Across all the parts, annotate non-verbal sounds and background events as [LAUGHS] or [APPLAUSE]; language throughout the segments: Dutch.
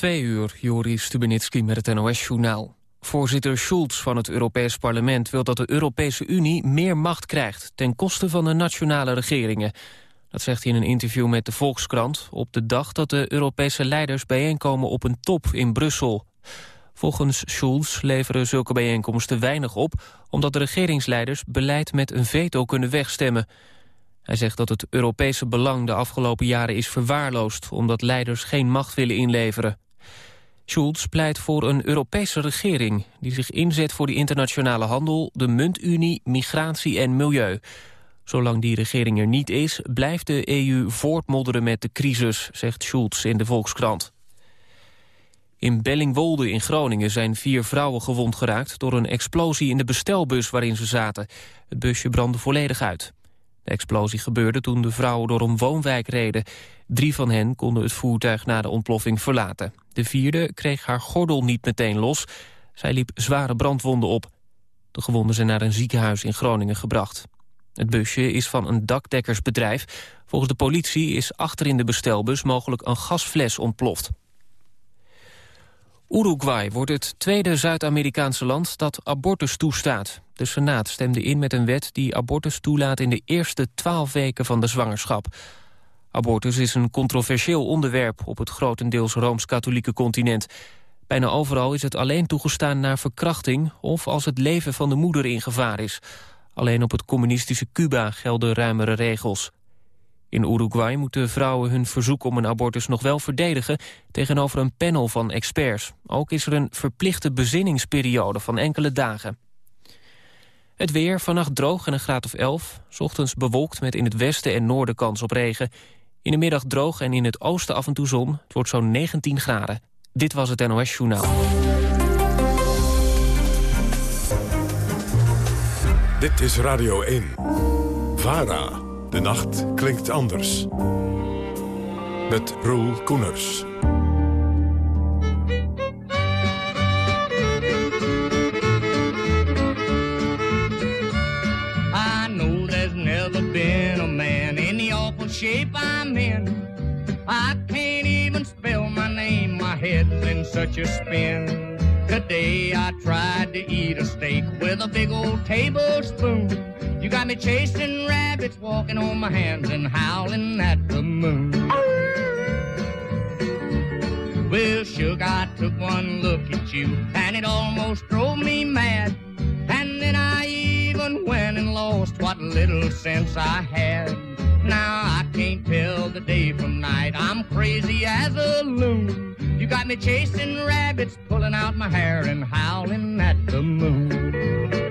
Twee uur, Joris Stubenitski met het NOS-journaal. Voorzitter Schulz van het Europees Parlement wil dat de Europese Unie meer macht krijgt... ten koste van de nationale regeringen. Dat zegt hij in een interview met de Volkskrant... op de dag dat de Europese leiders bijeenkomen op een top in Brussel. Volgens Schulz leveren zulke bijeenkomsten weinig op... omdat de regeringsleiders beleid met een veto kunnen wegstemmen... Hij zegt dat het Europese belang de afgelopen jaren is verwaarloosd... omdat leiders geen macht willen inleveren. Schulz pleit voor een Europese regering... die zich inzet voor de internationale handel, de muntunie, migratie en milieu. Zolang die regering er niet is, blijft de EU voortmodderen met de crisis... zegt Schulz in de Volkskrant. In Bellingwolde in Groningen zijn vier vrouwen gewond geraakt... door een explosie in de bestelbus waarin ze zaten. Het busje brandde volledig uit. De explosie gebeurde toen de vrouwen door een woonwijk reden. Drie van hen konden het voertuig na de ontploffing verlaten. De vierde kreeg haar gordel niet meteen los. Zij liep zware brandwonden op. De gewonden zijn naar een ziekenhuis in Groningen gebracht. Het busje is van een dakdekkersbedrijf. Volgens de politie is achterin de bestelbus mogelijk een gasfles ontploft. Uruguay wordt het tweede Zuid-Amerikaanse land dat abortus toestaat. De Senaat stemde in met een wet die abortus toelaat in de eerste twaalf weken van de zwangerschap. Abortus is een controversieel onderwerp op het grotendeels Rooms-Katholieke continent. Bijna overal is het alleen toegestaan na verkrachting of als het leven van de moeder in gevaar is. Alleen op het communistische Cuba gelden ruimere regels. In Uruguay moeten vrouwen hun verzoek om een abortus nog wel verdedigen tegenover een panel van experts. Ook is er een verplichte bezinningsperiode van enkele dagen. Het weer, vannacht droog en een graad of 11. Ochtends bewolkt met in het westen en noorden kans op regen. In de middag droog en in het oosten af en toe zon. Het wordt zo'n 19 graden. Dit was het NOS Journaal. Dit is Radio 1. VARA. De nacht klinkt anders. Met Roel Koeners. I know there's never been a man in the awful shape I'm in. I can't even spell my name, my head's in such a spin. Today I tried to eat a steak with a big old tablespoon. You got me chasing rabbits, walking on my hands and howling at the moon. Well, Sugar, I took one look at you and it almost drove me mad. And then I even went and lost what little sense I had. Now I can't tell the day from night. I'm crazy as a loon. You got me chasing rabbits, pulling out my hair and howling at the moon.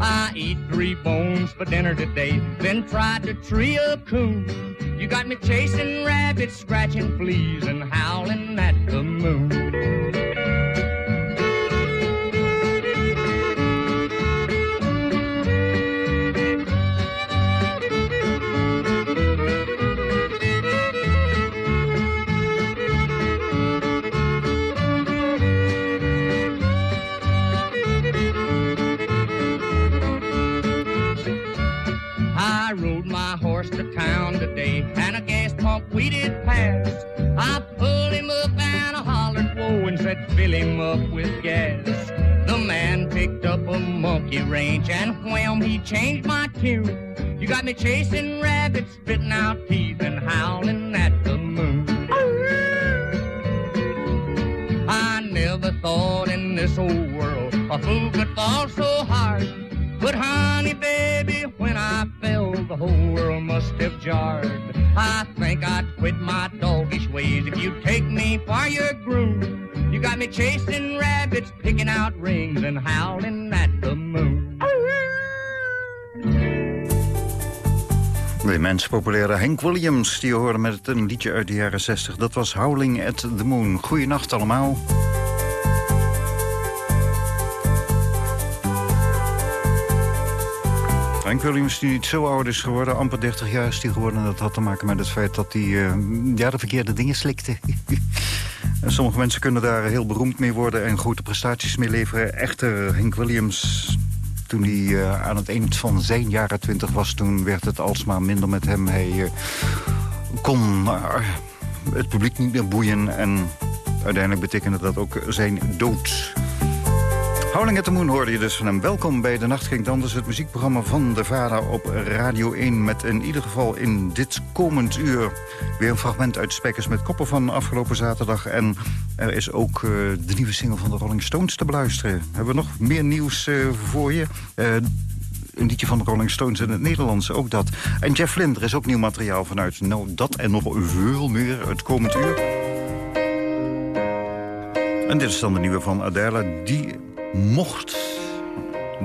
I eat three bones for dinner today, then tried to tree a coon. You got me chasing rabbits, scratching fleas, and howling at the moon. We did pass. I pulled him up and I hollered whoa and said fill him up with gas. The man picked up a monkey wrench and wham, he changed my tune. You got me chasing rabbits, spitting out teeth populaire Henk Williams, die hoorde met een liedje uit de jaren 60. Dat was Howling at the Moon. Goeienacht allemaal. Henk Williams, die niet zo oud is geworden, amper 30 jaar is hij geworden. Dat had te maken met het feit dat hij uh, ja, de verkeerde dingen slikte. [LAUGHS] sommige mensen kunnen daar heel beroemd mee worden en grote prestaties mee leveren. Echter, Henk Williams toen hij uh, aan het eind van zijn jaren twintig was... toen werd het alsmaar minder met hem. Hij uh, kon uh, het publiek niet meer boeien... en uiteindelijk betekende dat ook zijn dood. Howling at the Moon hoorde je dus van hem. Welkom bij De Nacht Klinkt Anders, het muziekprogramma van de VARA op Radio 1... met in ieder geval in dit komend uur weer een fragment uit Spekkers met Koppen van afgelopen zaterdag. En er is ook uh, de nieuwe single van de Rolling Stones te beluisteren. Hebben we nog meer nieuws uh, voor je? Uh, een liedje van de Rolling Stones in het Nederlands, ook dat. En Jeff Lynne, er is ook nieuw materiaal vanuit. Nou, dat en nog veel meer het komend uur. En dit is dan de nieuwe van Adele. Die mocht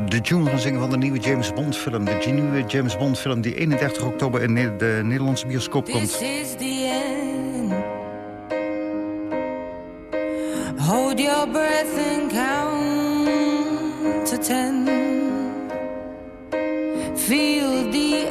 de tune gaan zingen van de nieuwe James Bond film. De nieuwe James Bond film die 31 oktober in de Nederlandse bioscoop komt. Hold your breath and count to. Feel the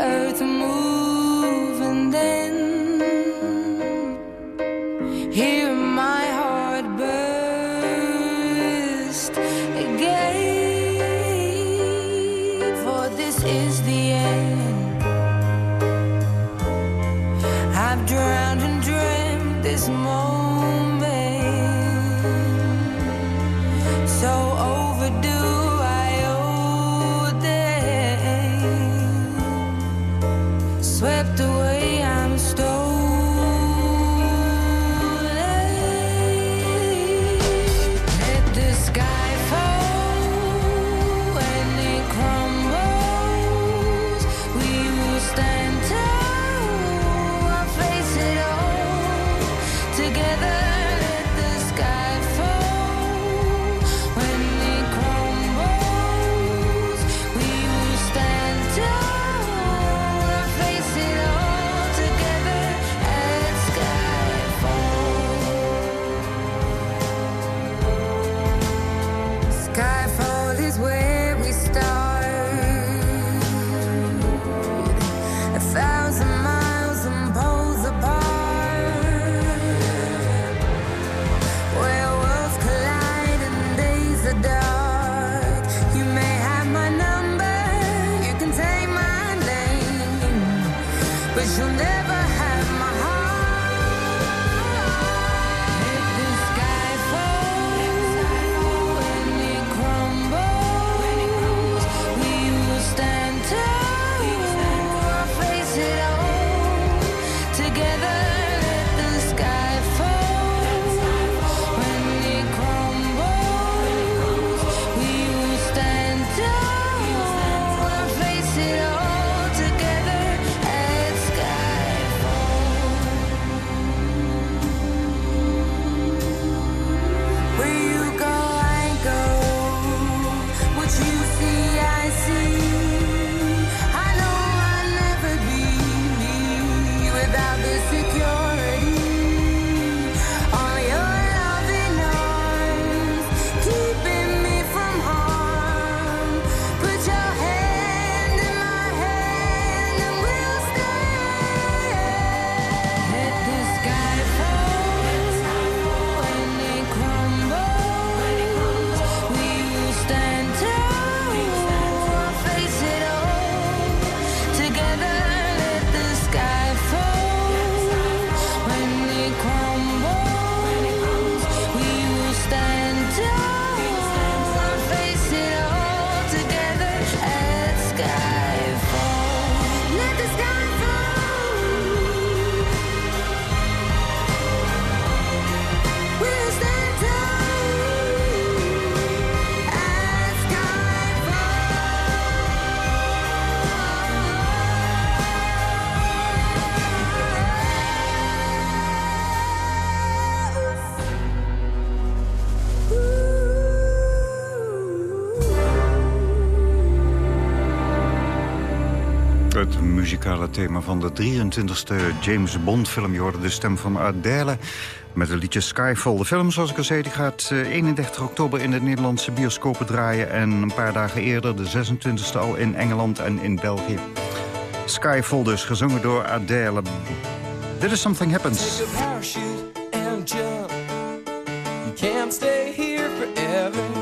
thema van de 23e James Bond film. Je hoorde de stem van Adele met het liedje Skyfall. De film, zoals ik al zei, die gaat 31 eh, oktober in de Nederlandse bioscopen draaien... en een paar dagen eerder, de 26e, al in Engeland en in België. Skyfall dus, gezongen door Adele. Dit is Something Happens. A parachute and jump. You can't stay here forever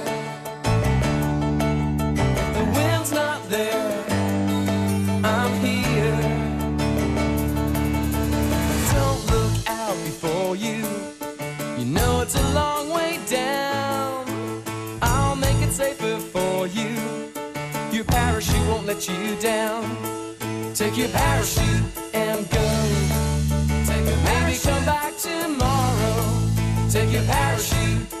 Let you down. Take your parachute and go. Take a Maybe come back tomorrow. Take your parachute.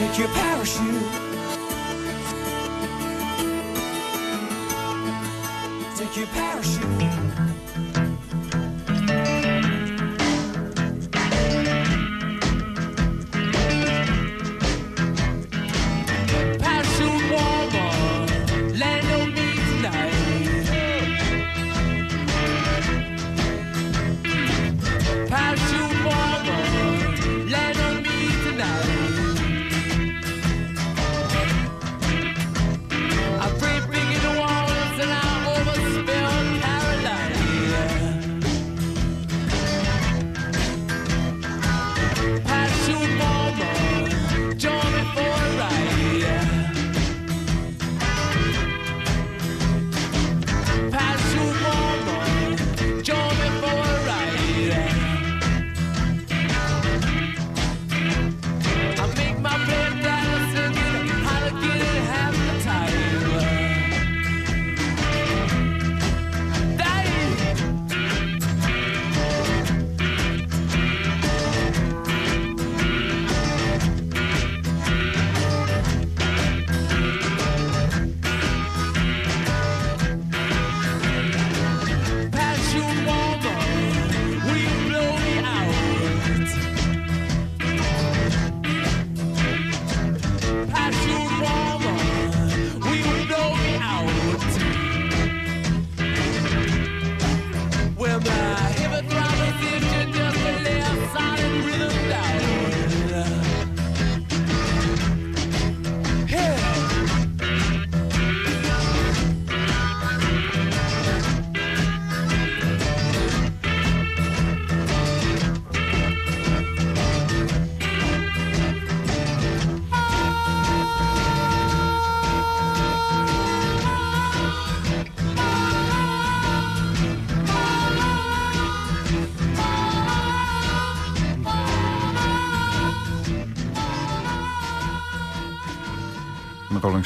Take your parachute. Take your parachute.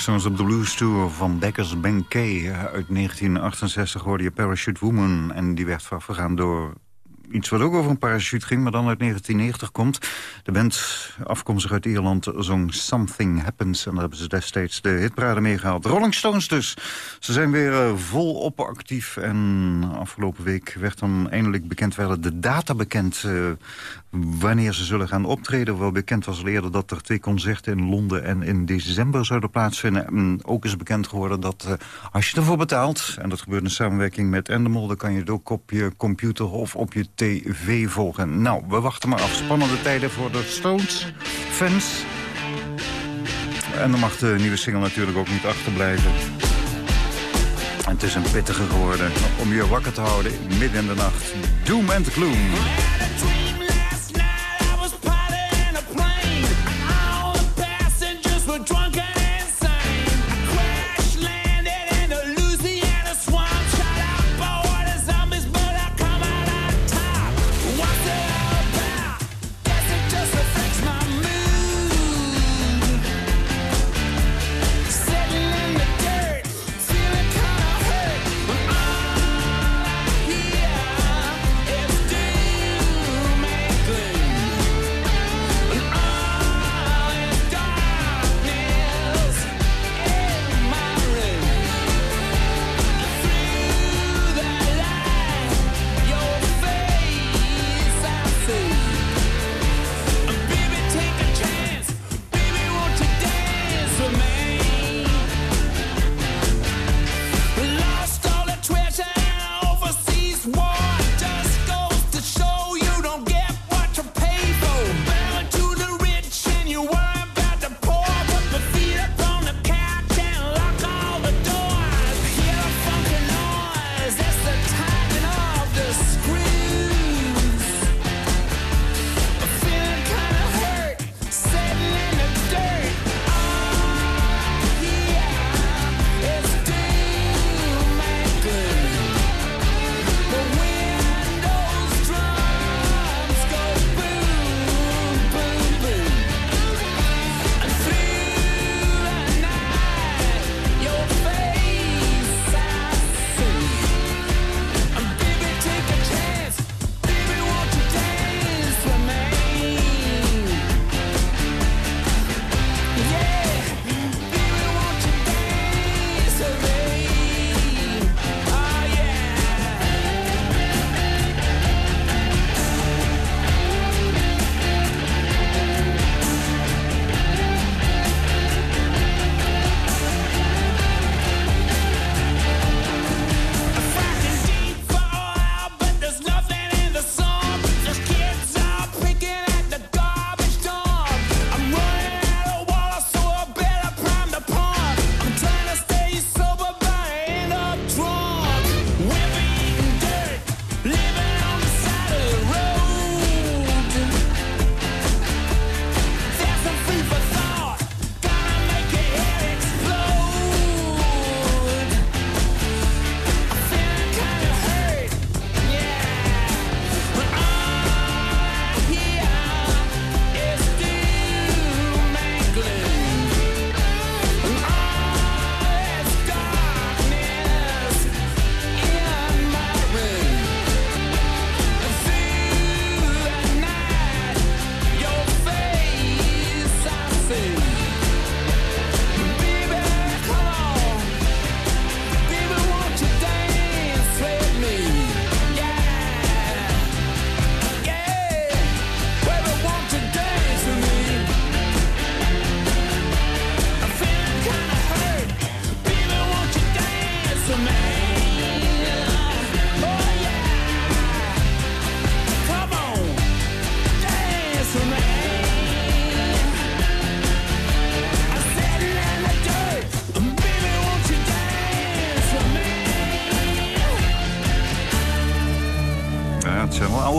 Rolling op de Blues Tour van Beckers Banquet uit 1968 hoorde je Parachute Woman. En die werd voorafgegaan door iets wat ook over een parachute ging, maar dan uit 1990 komt. De band, afkomstig uit Ierland, zong Something Happens. En daar hebben ze destijds de hitparade meegehaald. Rolling Stones dus. Ze zijn weer uh, volop actief. En afgelopen week werd dan eindelijk bekend, werden de data bekend... Uh, wanneer ze zullen gaan optreden. Wel bekend was eerder dat er twee concerten in Londen en in december zouden plaatsvinden. En ook is bekend geworden dat uh, als je ervoor betaalt... en dat gebeurt in samenwerking met Endemol... dan kan je het ook op je computer of op je tv volgen. Nou, we wachten maar af. Spannende tijden voor de Stones-fans. En dan mag de nieuwe single natuurlijk ook niet achterblijven. En het is een pittige geworden om je wakker te houden midden in de nacht. Doom and Gloom.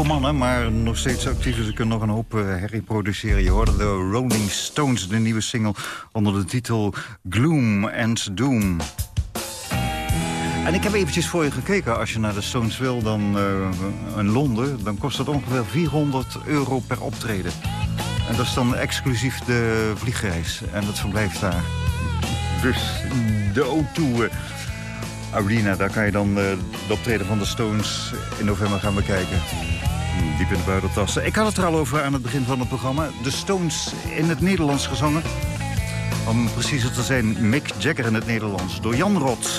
Mannen, maar nog steeds actief. Ze kunnen nog een hoop uh, herrie produceren. Je hoorde de Rolling Stones, de nieuwe single... onder de titel Gloom and Doom. En ik heb eventjes voor je gekeken. Als je naar de Stones wil dan, uh, in Londen... dan kost het ongeveer 400 euro per optreden. En dat is dan exclusief de vliegreis en het verblijf daar. Dus de O2 eh, Arena, daar kan je dan eh, de optreden van de Stones in november gaan bekijken. Hm, Diep in de buideltassen. Ik had het er al over aan het begin van het programma. De Stones in het Nederlands gezongen. Om preciezer te zijn, Mick Jagger in het Nederlands. Door Jan Rot.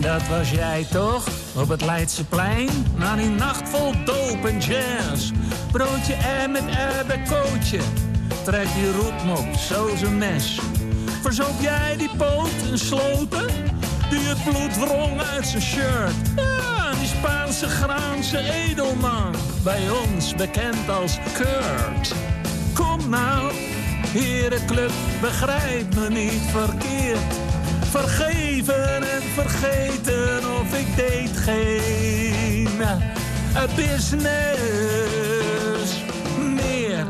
Dat was jij toch? Op het Leidseplein? Na die nacht vol doop en jazz. Broodje en met erbekootje. Trek die roetmop, zo zijn mes. Verzoop jij die poot en sloten? Die het bloed wrong uit zijn shirt. Spaanse graanse edelman. Bij ons bekend als Kurt. Kom nou, herenclub, begrijp me niet verkeerd. Vergeven en vergeten of ik deed geen eh, business meer.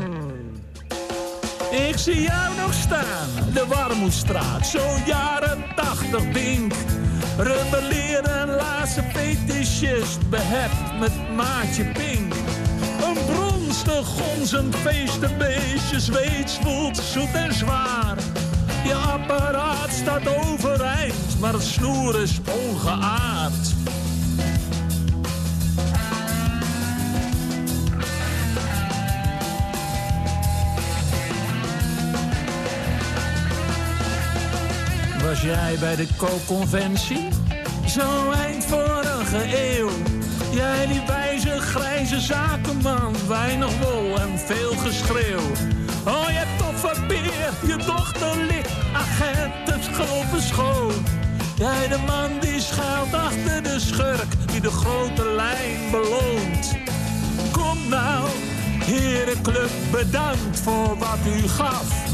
Ik zie jou nog staan, de Warmoestraat, zo jaren tachtig ding. Rebelleren laatste fetischist, behept met maatje pink. Een bronstig gonzend feestenbeestje, zweet voelt zoet en zwaar. Je apparaat staat overeind, maar het snoer is ongeaard. Jij bij de co-conventie? Zo eind vorige eeuw. Jij die wijze grijze zakenman, weinig wol en veel geschreeuw. Oh, je toffe beer, je dochter ligt, agent, het schopen schoon. Jij de man die schuilt achter de schurk, die de grote lijn beloont. Kom nou, herenclub, bedankt voor wat u gaf.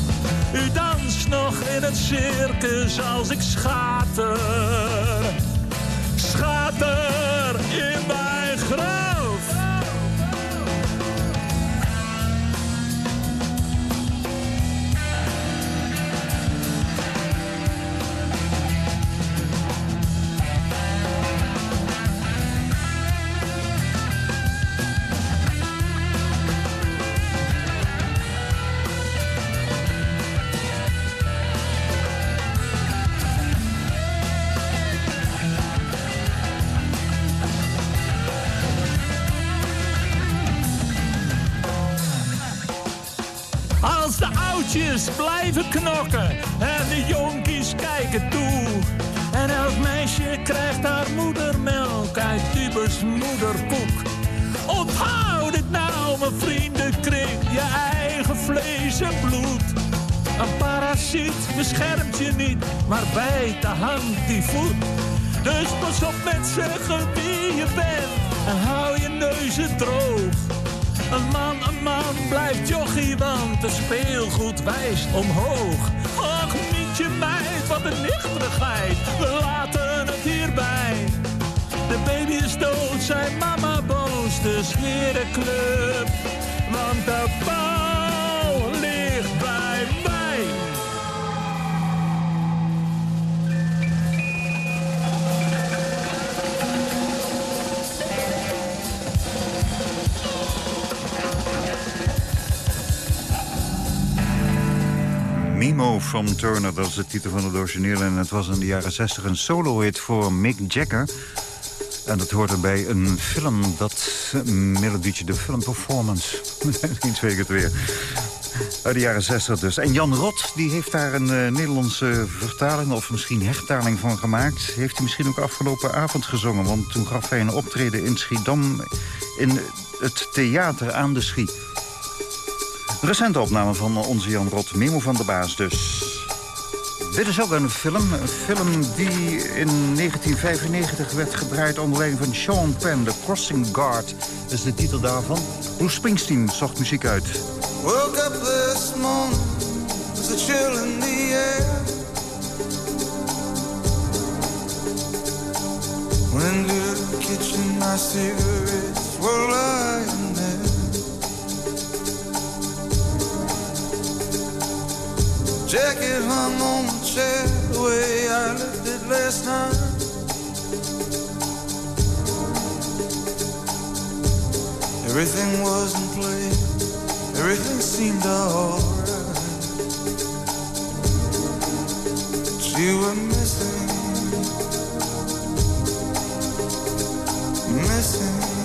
U danst nog in het circus als ik schater. Schater in mijn graf. Blijven knokken en de jonkies kijken toe. En elk meisje krijgt haar moedermelk uit Tubers moederkoek. Onthoud het nou, mijn vriendenkring, je eigen vlees en bloed. Een parasiet beschermt je niet, maar bijt de hand die voet. Dus pas op met zeggen wie je bent en hou je neuzen droog. Een man, een man blijft jochie, want de speelgoed wijst omhoog. Niet je meid, wat een nichterigheid. We laten het hierbij. De baby is dood, zijn mama boos, dus herenclub. Want de Mimo from Turner, dat is de titel van het origineel. En het was in de jaren 60 een solo-hit voor Mick Jagger. En dat hoorde bij een film, dat melodietje, de film Performance. [LAUGHS] Eens weet ik het weer. Uit de jaren 60 dus. En Jan Rot die heeft daar een eh, Nederlandse vertaling... of misschien hertaling van gemaakt. Heeft hij misschien ook afgelopen avond gezongen. Want toen gaf hij een optreden in Schiedam... in het theater aan de Schie. Recente opname van onze Jan Rot, Memo van de Baas dus. Dit is ook een film. Een film die in 1995 werd gedraaid onder leiding van Sean Penn. The Crossing Guard is de titel daarvan. Bruce Springsteen zocht muziek uit. Woke up this morning, there's a chill in the air. To the kitchen, Jacket hung on the chair the way I left it last night. Everything was in place. Everything seemed alright. But you were missing, missing.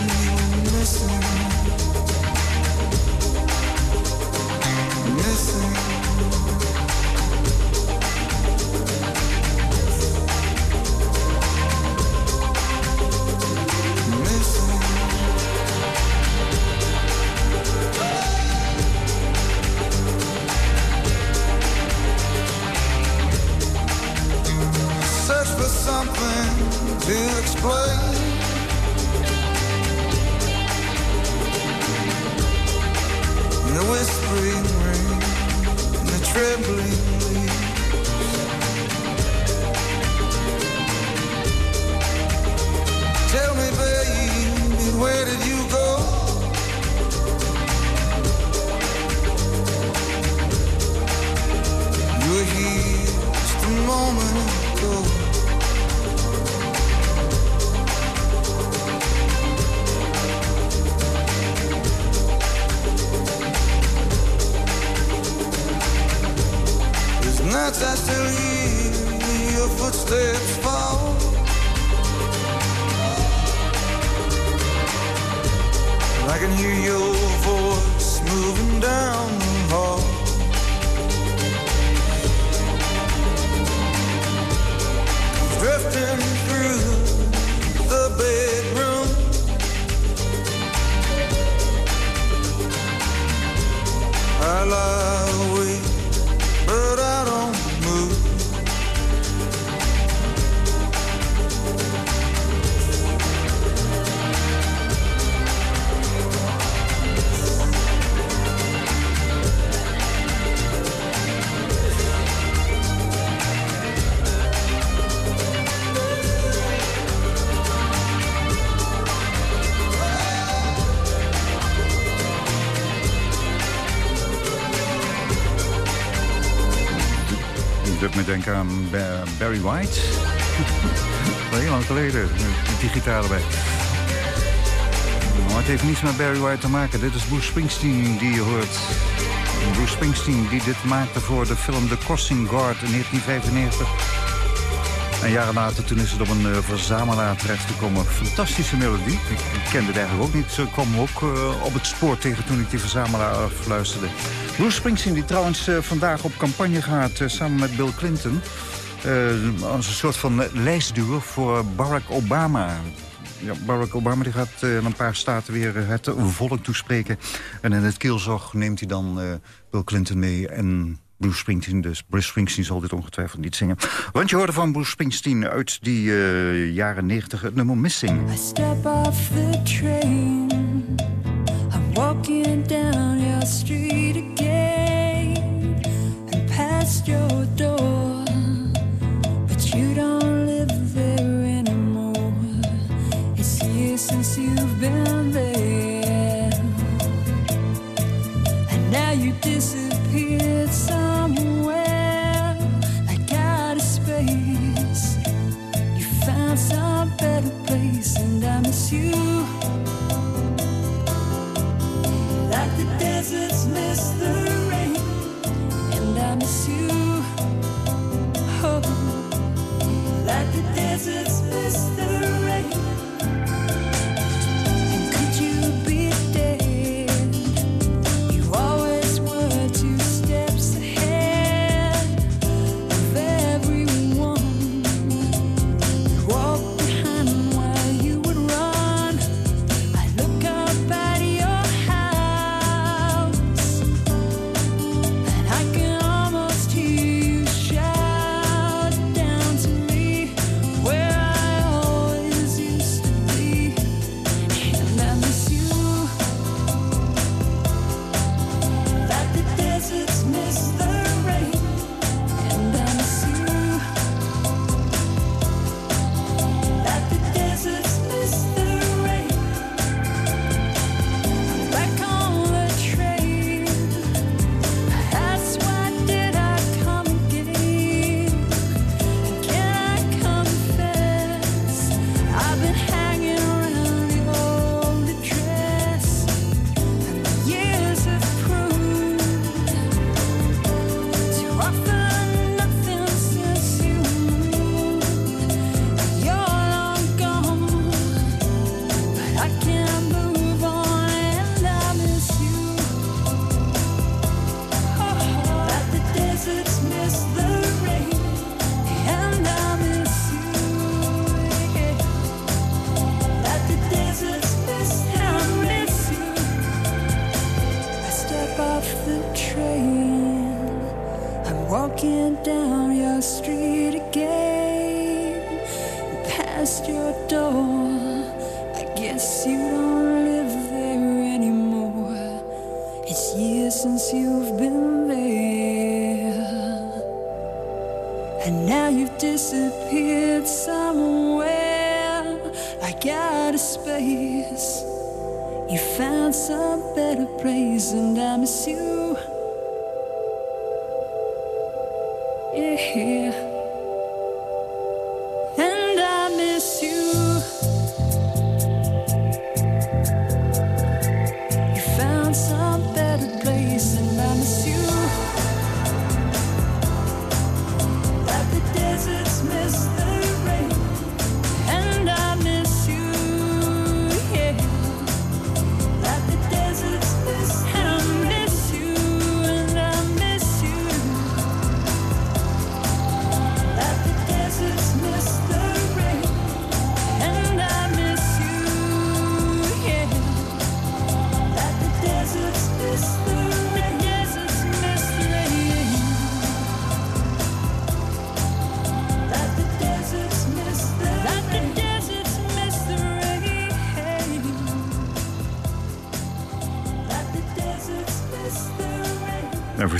still hear your Barry White. [LAUGHS] Heel lang geleden, die gitaar erbij. Maar het heeft niets met Barry White te maken. Dit is Bruce Springsteen die je hoort. Bruce Springsteen die dit maakte voor de film The Crossing Guard in 1995. En jaren later toen is het op een eh, verzamelaar terechtgekomen. Fantastische melodie. Ik, kende het eigenlijk ook niet. Ik kwam ook eh, op het spoor tegen toen ik die verzamelaar afluisterde. Bruce Springsteen die trouwens eh, vandaag op campagne gaat samen met Bill Clinton. Eh, als een soort van lijstduwer voor Barack Obama. Ja, Barack Obama die gaat eh, in een paar staten weer eh, het volk toespreken. En in het keelzog neemt hij dan Bill Clinton mee en Bruce Springsteen. Dus Bruce Springsteen zal dit ongetwijfeld niet zingen. Want je hoorde van Bruce Springsteen uit die jaren 90 het nummer Missing. I step off the train. I'm walking down your street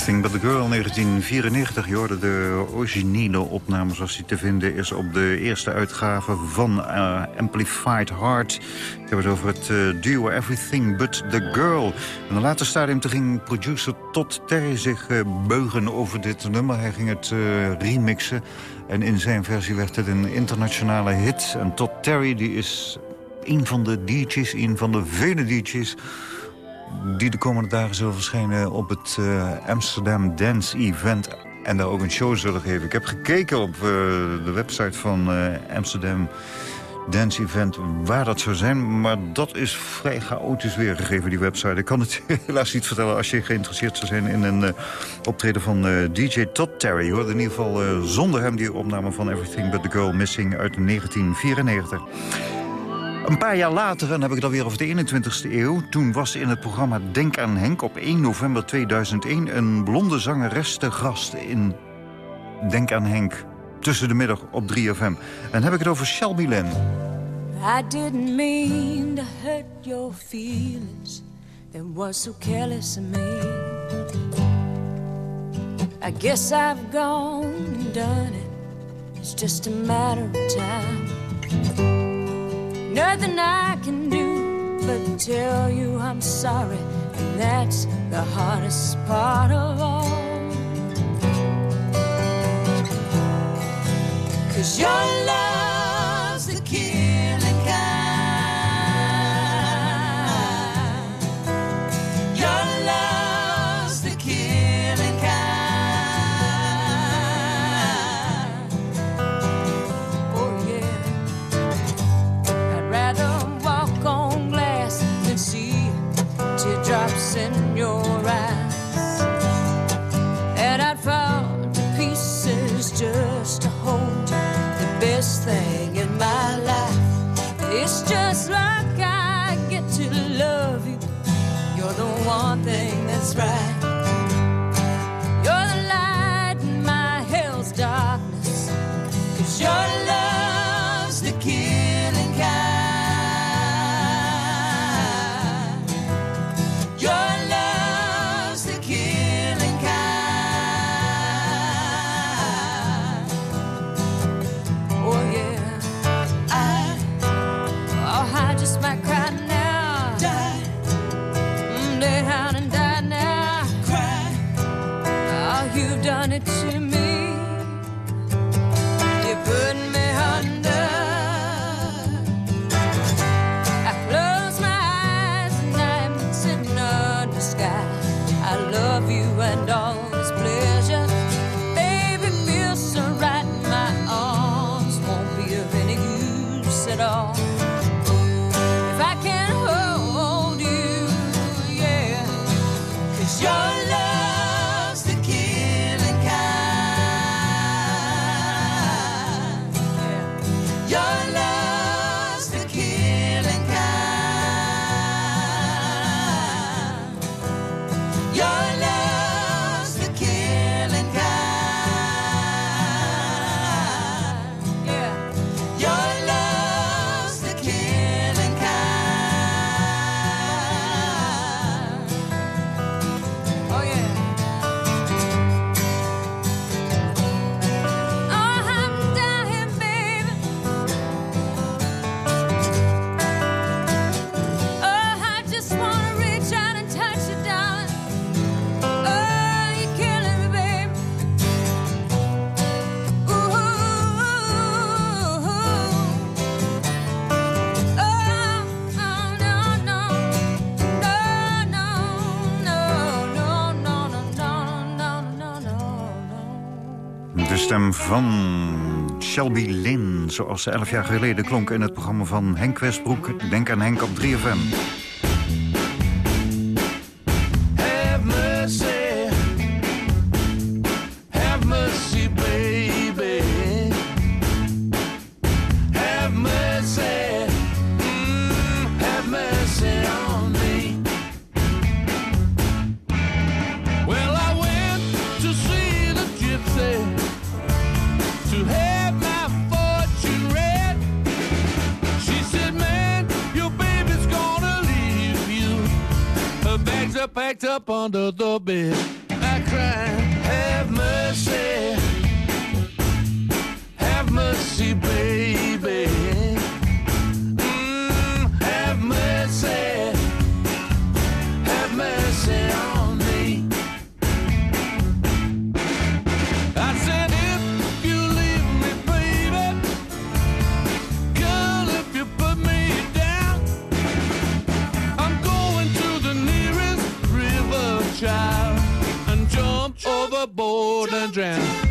Everything But The Girl 1994. Je hoorde de originele opname zoals die te vinden is op de eerste uitgave van eh, Amplified Heart. Ik heb het over het eh, duo Everything But The Girl. In een later stadium ging producer Todd Terry zich eh, beugen over dit nummer. Hij ging het remixen en in zijn versie werd het een internationale hit. En Todd Terry die is een van de DJ's, een van de vele DJ's die de komende dagen zullen verschijnen op het eh, Amsterdam Dance Event. En daar ook een show zullen geven. Ik heb gekeken op eh, de website van eh, Amsterdam Dance Event waar dat zou zijn. Maar dat is vrij chaotisch weergegeven, die website. Ik kan het [LAUGHS] helaas niet vertellen als je geïnteresseerd zou zijn in een optreden van DJ Todd Terry. Je hoorde in ieder geval zonder hem die opname van Everything But The Girl Missing uit 1994. Een paar jaar later, en dan heb ik het alweer over de 21ste eeuw... toen was in het programma Denk aan Henk op 1 november 2001... een blonde zangeres te gast in Denk aan Henk. Tussen de middag op 3FM. En heb ik het over Shelby Lynn. I didn't mean to hurt your feelings. That was so careless of me. I guess I've gone and done it. It's just a matter of time. Nothing I can do but tell you I'm sorry. And that's the hardest part of all. Cause your love's van Shelby Lynn, zoals ze elf jaar geleden klonk in het programma van Henk Westbroek. Denk aan Henk op 3FM. And drown.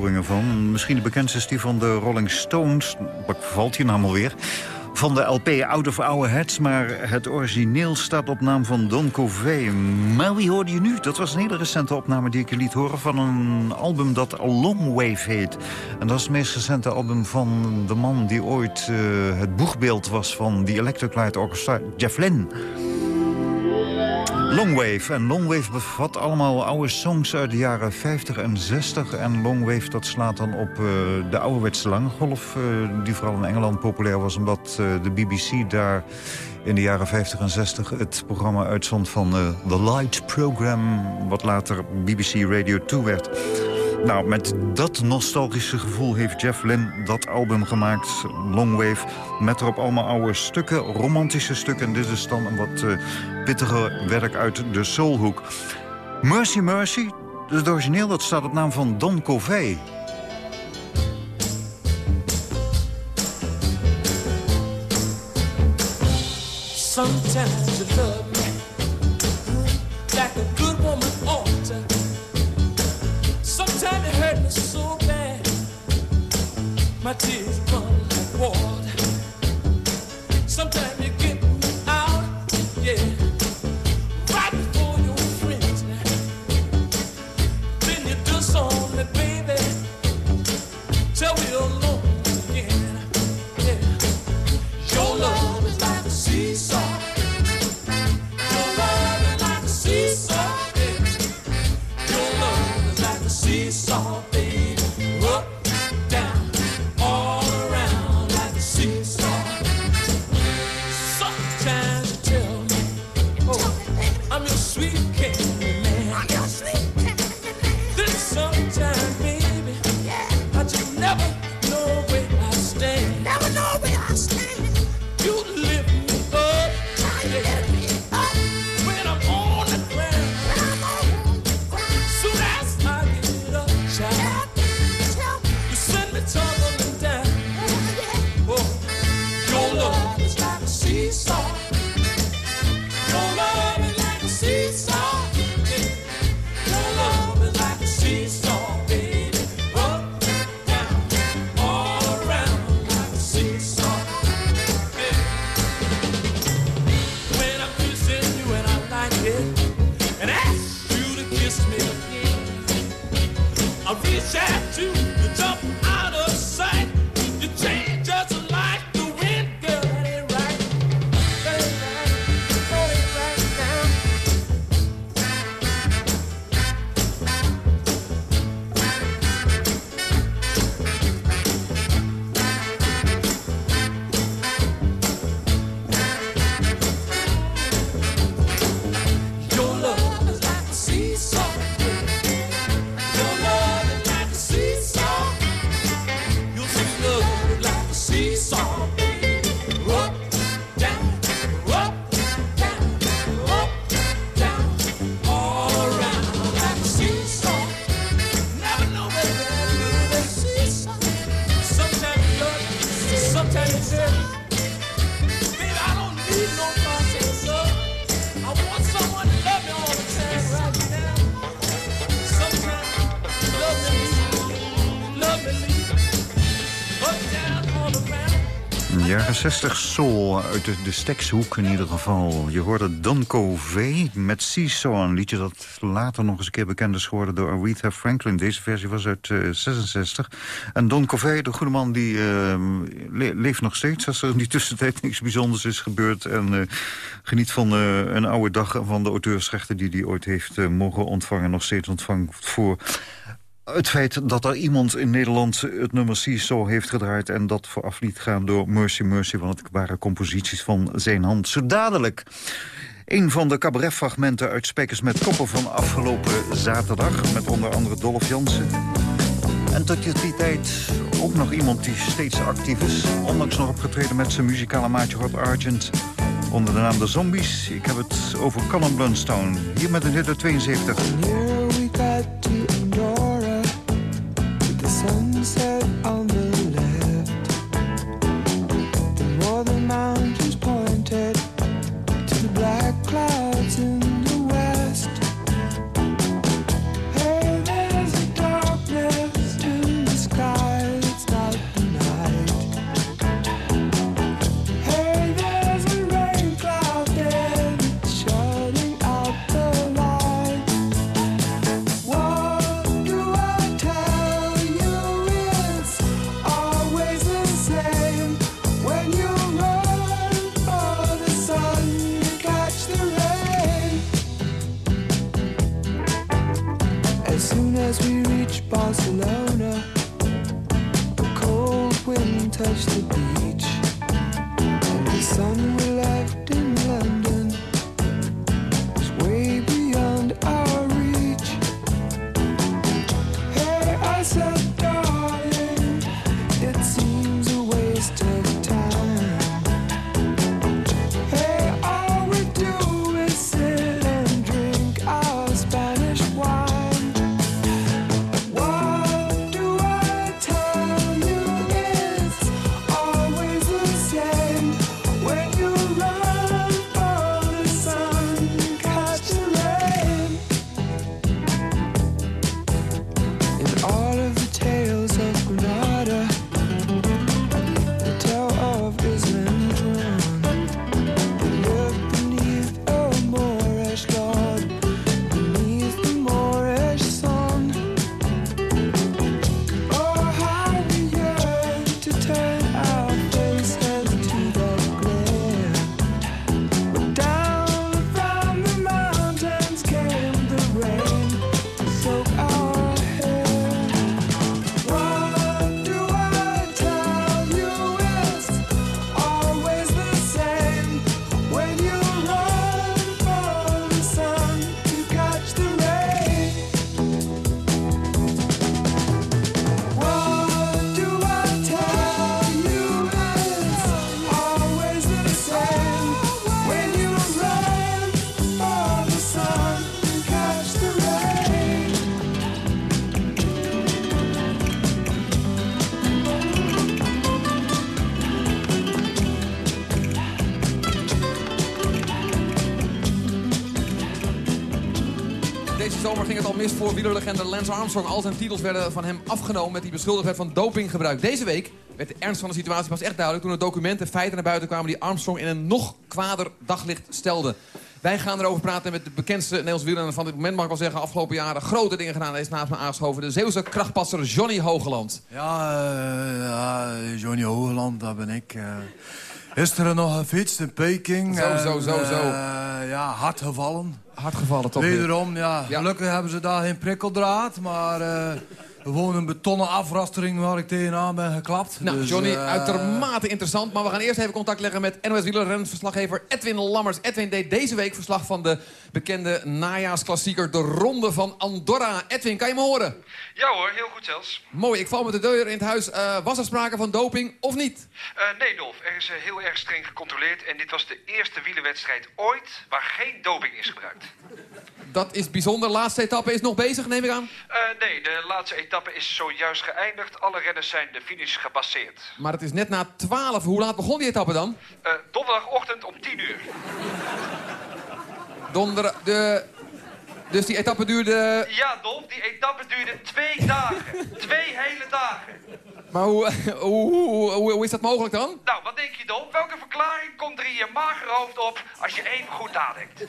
Van. Misschien de bekendste is die van de Rolling Stones. Wat valt hier nou alweer? Van de LP Out of Our Heads, maar het origineel staat op naam van Don Covey. Maar wie hoorde je nu? Dat was een hele recente opname die ik je liet horen... van een album dat Long Wave heet. En dat is het meest recente album van de man die ooit eh, het boegbeeld was... van The Electric Light Orchestra, Jeff Lynne. Longwave. En Longwave bevat allemaal oude songs uit de jaren 50 en 60. En Longwave dat slaat dan op eh, de ouderwetse lange golf... eh, die vooral in Engeland populair was... omdat eh, de BBC daar in de jaren 50 en 60 het programma uitzond van The Light Program... wat later BBC Radio 2 werd. Nou, met dat nostalgische gevoel heeft Jeff Lynne dat album gemaakt, Longwave... met erop allemaal oude stukken, romantische stukken. En dit is dan een wat pittiger werk uit de soulhoek. Mercy Mercy, het origineel, dat staat op naam van Don Covey. Sometimes you love me like a good woman ought to. Sometimes you hurt me so bad, my tears 60 soul uit de, de Stekshoek in ieder geval. Je hoorde Don Covey met Seesaw, een liedje dat later nog eens een keer bekend is geworden door Aretha Franklin. Deze versie was uit eh, 66. En Don Covey, de goede man, die eh, le- leeft nog steeds als er in die tussentijd niks bijzonders is gebeurd. En eh, geniet van eh, een oude dag van de auteursrechten die hij ooit heeft eh, mogen ontvangen. Nog steeds ontvangt voor het feit dat er iemand in Nederland het nummer Seesaw heeft gedraaid... en dat vooraf liet gaan door Mercy Mercy... want het waren composities van zijn hand. Zo dadelijk een van de cabaretfragmenten uit Spekers met Koppen... van afgelopen zaterdag, met onder andere Dolph Jansen. En tot die tijd ook nog iemand die steeds actief is. Ondanks nog opgetreden met zijn muzikale maatje Rod Argent... onder de naam De Zombies. Ik heb het over Colin Blunstone. Hier met een hit uit 72. Wind touched the mis voor wielerlegende Lance Armstrong. Al zijn titels werden van hem afgenomen met die beschuldigd werd van dopinggebruik. Deze week werd de ernst van de situatie pas echt duidelijk... toen er documenten, feiten naar buiten kwamen... die Armstrong in een nog kwader daglicht stelden. Wij gaan erover praten met de bekendste Nederlandse wielrenner van dit moment. Mag ik wel zeggen, afgelopen jaren grote dingen gedaan. Hij is naast me aangeschoven. De Zeeuwse krachtpasser Johnny Hogeland. Ja, eh, Johnny Hogeland, dat ben ik. eh. Gisteren nog gefietst in Peking. Zo, en, zo, zo, zo. eh, ja, hard gevallen. Hard gevallen toch. Wederom, ja. Ja. Gelukkig hebben ze daar geen prikkeldraad, maar... eh, gewoon een betonnen afrastering waar ik tegenaan ben geklapt. Nou, Dus, Johnny, eh, uitermate interessant. Maar we gaan eerst even contact leggen met NOS wielerrenverslaggever Edwin Lammers. Edwin deed deze week verslag van de bekende najaarsklassieker... de Ronde van Andorra. Edwin, kan je me horen? Ja hoor, heel goed zelfs. Mooi, ik val met de deur in het huis. Eh, was er sprake van doping of niet? Eh, nee Dolf, er is heel erg streng gecontroleerd... en dit was de eerste wielerwedstrijd ooit waar geen doping is gebruikt. Dat is bijzonder. Laatste etappe is nog bezig, neem ik aan. Eh, nee, de laatste etappe is zojuist geëindigd. Alle renners zijn de finish gepasseerd. Maar het is net na 12. Hoe laat begon die etappe dan? Eh, donderdagochtend om 10 uur. Donder... De... Dus die etappe duurde... Ja Dolf, die etappe duurde twee dagen. [LAUGHS] twee hele dagen. Maar [LAUGHS] hoe, hoe, hoe, is dat mogelijk dan? Nou, wat denk je Dolf? Welke verklaring komt er in je mager hoofd op als je even goed nadenkt?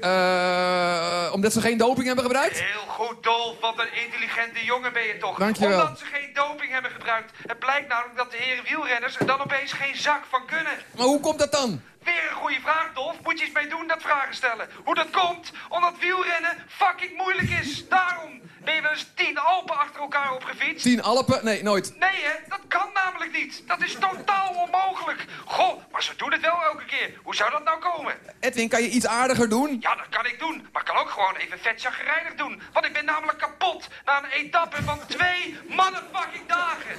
Eh, omdat ze geen doping hebben gebruikt? Heel goed, Dolf. Wat een intelligente jongen ben je toch. Dankjewel. Omdat ze geen doping hebben gebruikt. Het blijkt namelijk dat de heren wielrenners er dan opeens geen zak van kunnen. Maar hoe komt dat dan? Weer een goede vraag, Dolf. Moet je eens mee doen, dat vragen stellen. Hoe dat komt? Omdat wielrennen fucking moeilijk is. Daarom ben je wel eens tien Alpen achter elkaar opgefietst. Tien Alpen? Nee, nooit. Nee, hè? Dat kan namelijk niet. Dat is totaal onmogelijk. Goh, maar ze doen het wel elke keer. Hoe zou dat nou komen? Edwin, kan je iets aardiger doen? Ja, dat kan ik doen. Maar ik kan ook gewoon even vet chagrijnig doen. Want ik ben namelijk kapot na een etappe van twee motherfucking dagen.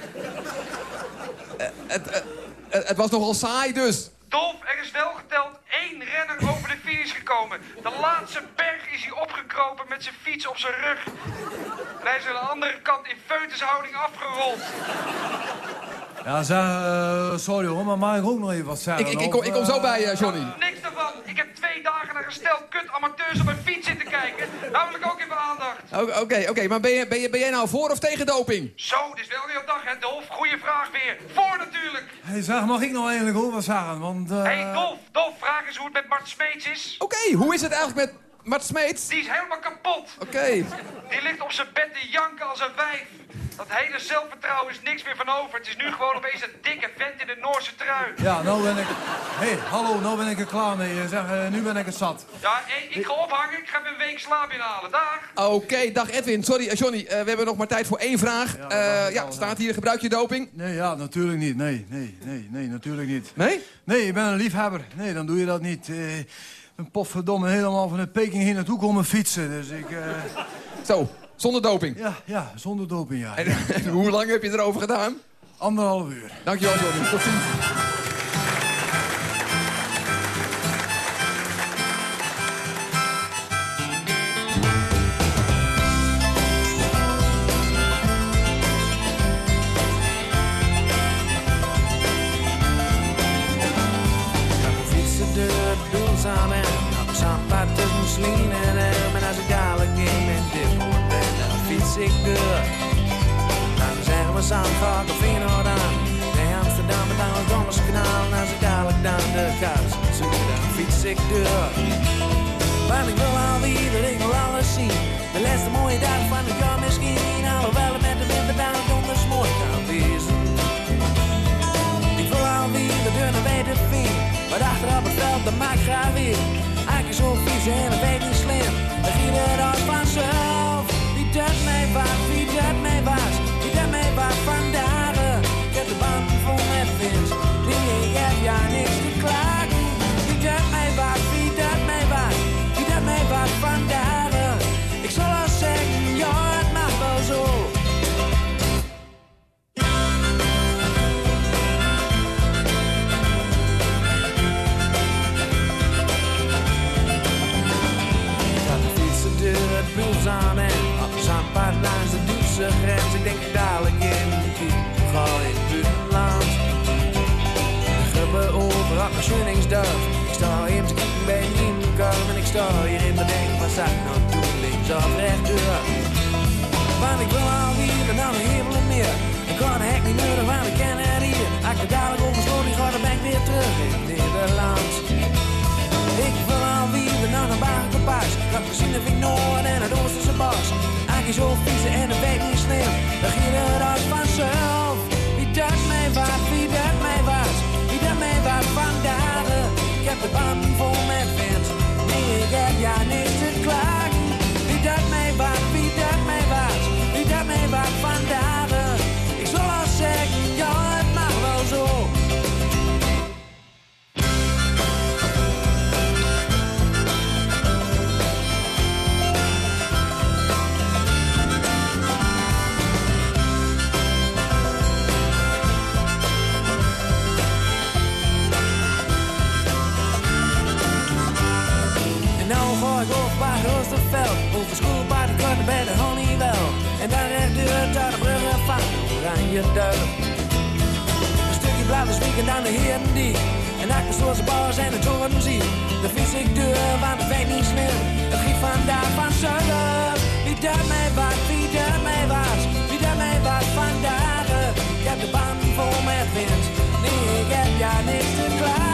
Het, het, het, het was nogal saai dus. Dolf, er is wel geteld één renner over de finish gekomen. De laatste is hij opgekropen met zijn fiets op zijn rug. En hij is aan de andere kant in feutushouding afgerold. Ja, zeg, eh, sorry hoor, maar mag ik ook nog even wat zeggen? Ik, ik, kom, ik kom zo bij je, Johnny. Niks daarvan. Ik heb twee dagen naar gesteld kut amateurs op mijn fiets zitten kijken. Nou wil ik ook even aandacht. Oké, oké, maar ben, je, ben, je, ben jij nou voor of tegen doping? Zo, dit is wel een hele dag, hè, Dolf? Goeie vraag weer. Voor natuurlijk. Hey, zeg, mag ik nou eigenlijk ook wat zeggen? Want, eh, Hé, hey, Dolf, Dolf, vraag eens hoe het met Mart Smeets is. Oké, hoe is het eigenlijk met Mart Smeets? Die is helemaal kapot. Oké. Die ligt op zijn bed te janken als een wijf. Dat hele zelfvertrouwen is niks meer van over. Het is nu gewoon opeens een dikke vent in de Noorse trui. Ja, nou ben ik... hey, hallo, nou ben ik er klaar mee. Eh, Zeg, eh, nu ben ik het zat. Ja, ik ga ophangen. Ik ga een week slaap inhalen. Dag. Oké, dag Edwin. Sorry, eh, Johnny, eh, we hebben nog maar tijd voor één vraag. Ja, Ja, staat hier, gebruik je doping? Nee, ja, natuurlijk niet. Nee, nee, nee, nee, natuurlijk niet. Nee? Nee, ik ben een liefhebber. Nee, dan doe je dat niet. Ben potverdomme helemaal van de Peking hier naartoe komen fietsen. Dus ik... eh, Zo, zonder doping. ja, ja, zonder doping, ja. En, [LAUGHS] en hoe lang heb je erover gedaan? Anderhalf uur. Dankjewel, Johnny. Tot ziens. Ik door. Want ik wil alweer, dat ik wil alles zien. De laatste mooie dag van het ik wil hier en dan een hemel en meer. Ik kan hek niet nodig, want ik ken het hier. Ik er dadelijk over sloot, die ga dan ben ik weer terug in Nederland. Ik wil alweer wielen aan een wagenpaas. Dat gezien heb ik Noord en het Oosterse bos. Eigenlijk zo vies en de weet niet sneeuw. Dan ging het als vanzelf. Wie dat mij wat, wie dat mij was. Wie dat mij wat vandaag. Ik heb de band vol met vent. Nee, ik heb ja niks te klagen. Dat mij Een stukje blijven spieken aan de Herendiek. En achter zoals de bars en de toren zie. De fiets ik deur, want het weet niet slim. Het giet vandaag van zuiden. Wie dat mij wat, wie mij was. Wie dat mij wat vandaag. Ik heb de band vol met wind. Nee, ik heb ja niks te klagen.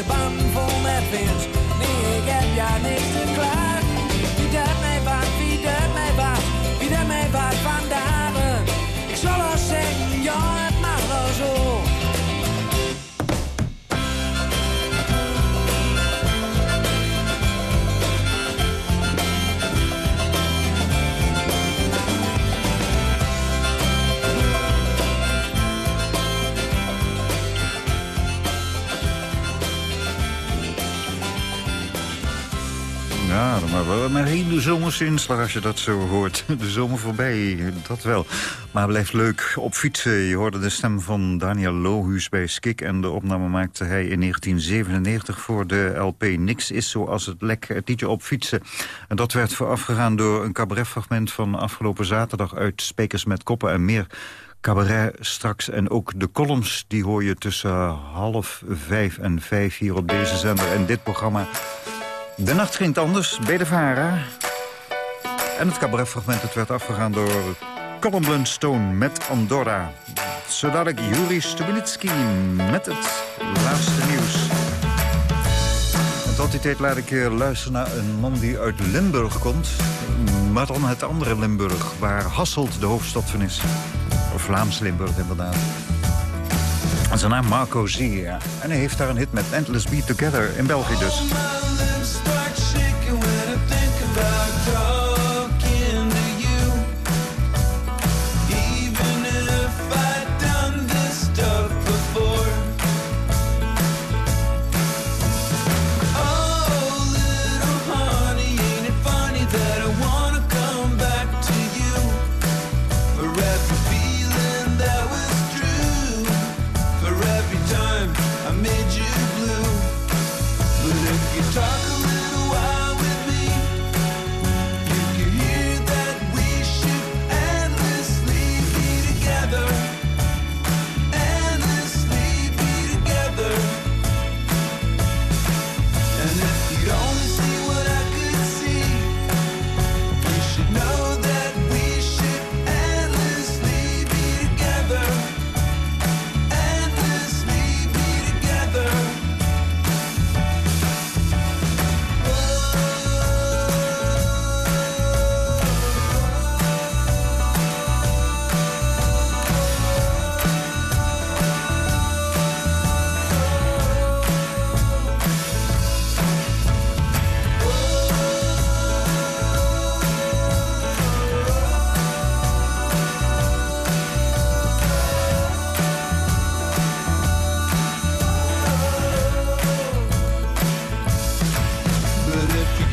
De band vol met wind. Nee, ik heb ja niks te klagen. Ja, maar wel een hele zomerse inslag als je dat zo hoort. [LAUGHS] De zomer voorbij, dat wel. Maar blijft leuk op fietsen. Je hoorde de stem van Daniel Lohuus bij Skik... en de opname maakte hij in 1997 voor de LP Niks is zoals het lek, het liedje op fietsen. En dat werd voorafgegaan door een cabaretfragment van afgelopen zaterdag... uit Spekers met Koppen en meer cabaret straks. En ook de columns, die hoor je tussen half vijf en vijf hier op deze zender. En dit programma... De nacht ging anders bij de VARA. En het cabaretfragment werd afgegaan door Colin Blunstone met Andorra. Zodat ik Juri Stubenitski met het laatste nieuws. En tot die tijd laat ik luisteren naar een man die uit Limburg komt. Maar dan het andere Limburg, waar Hasselt de hoofdstad van is. Vlaams Limburg inderdaad. Zijn naam Marco Zia. En hij heeft daar een hit met Endless Be Together in België dus.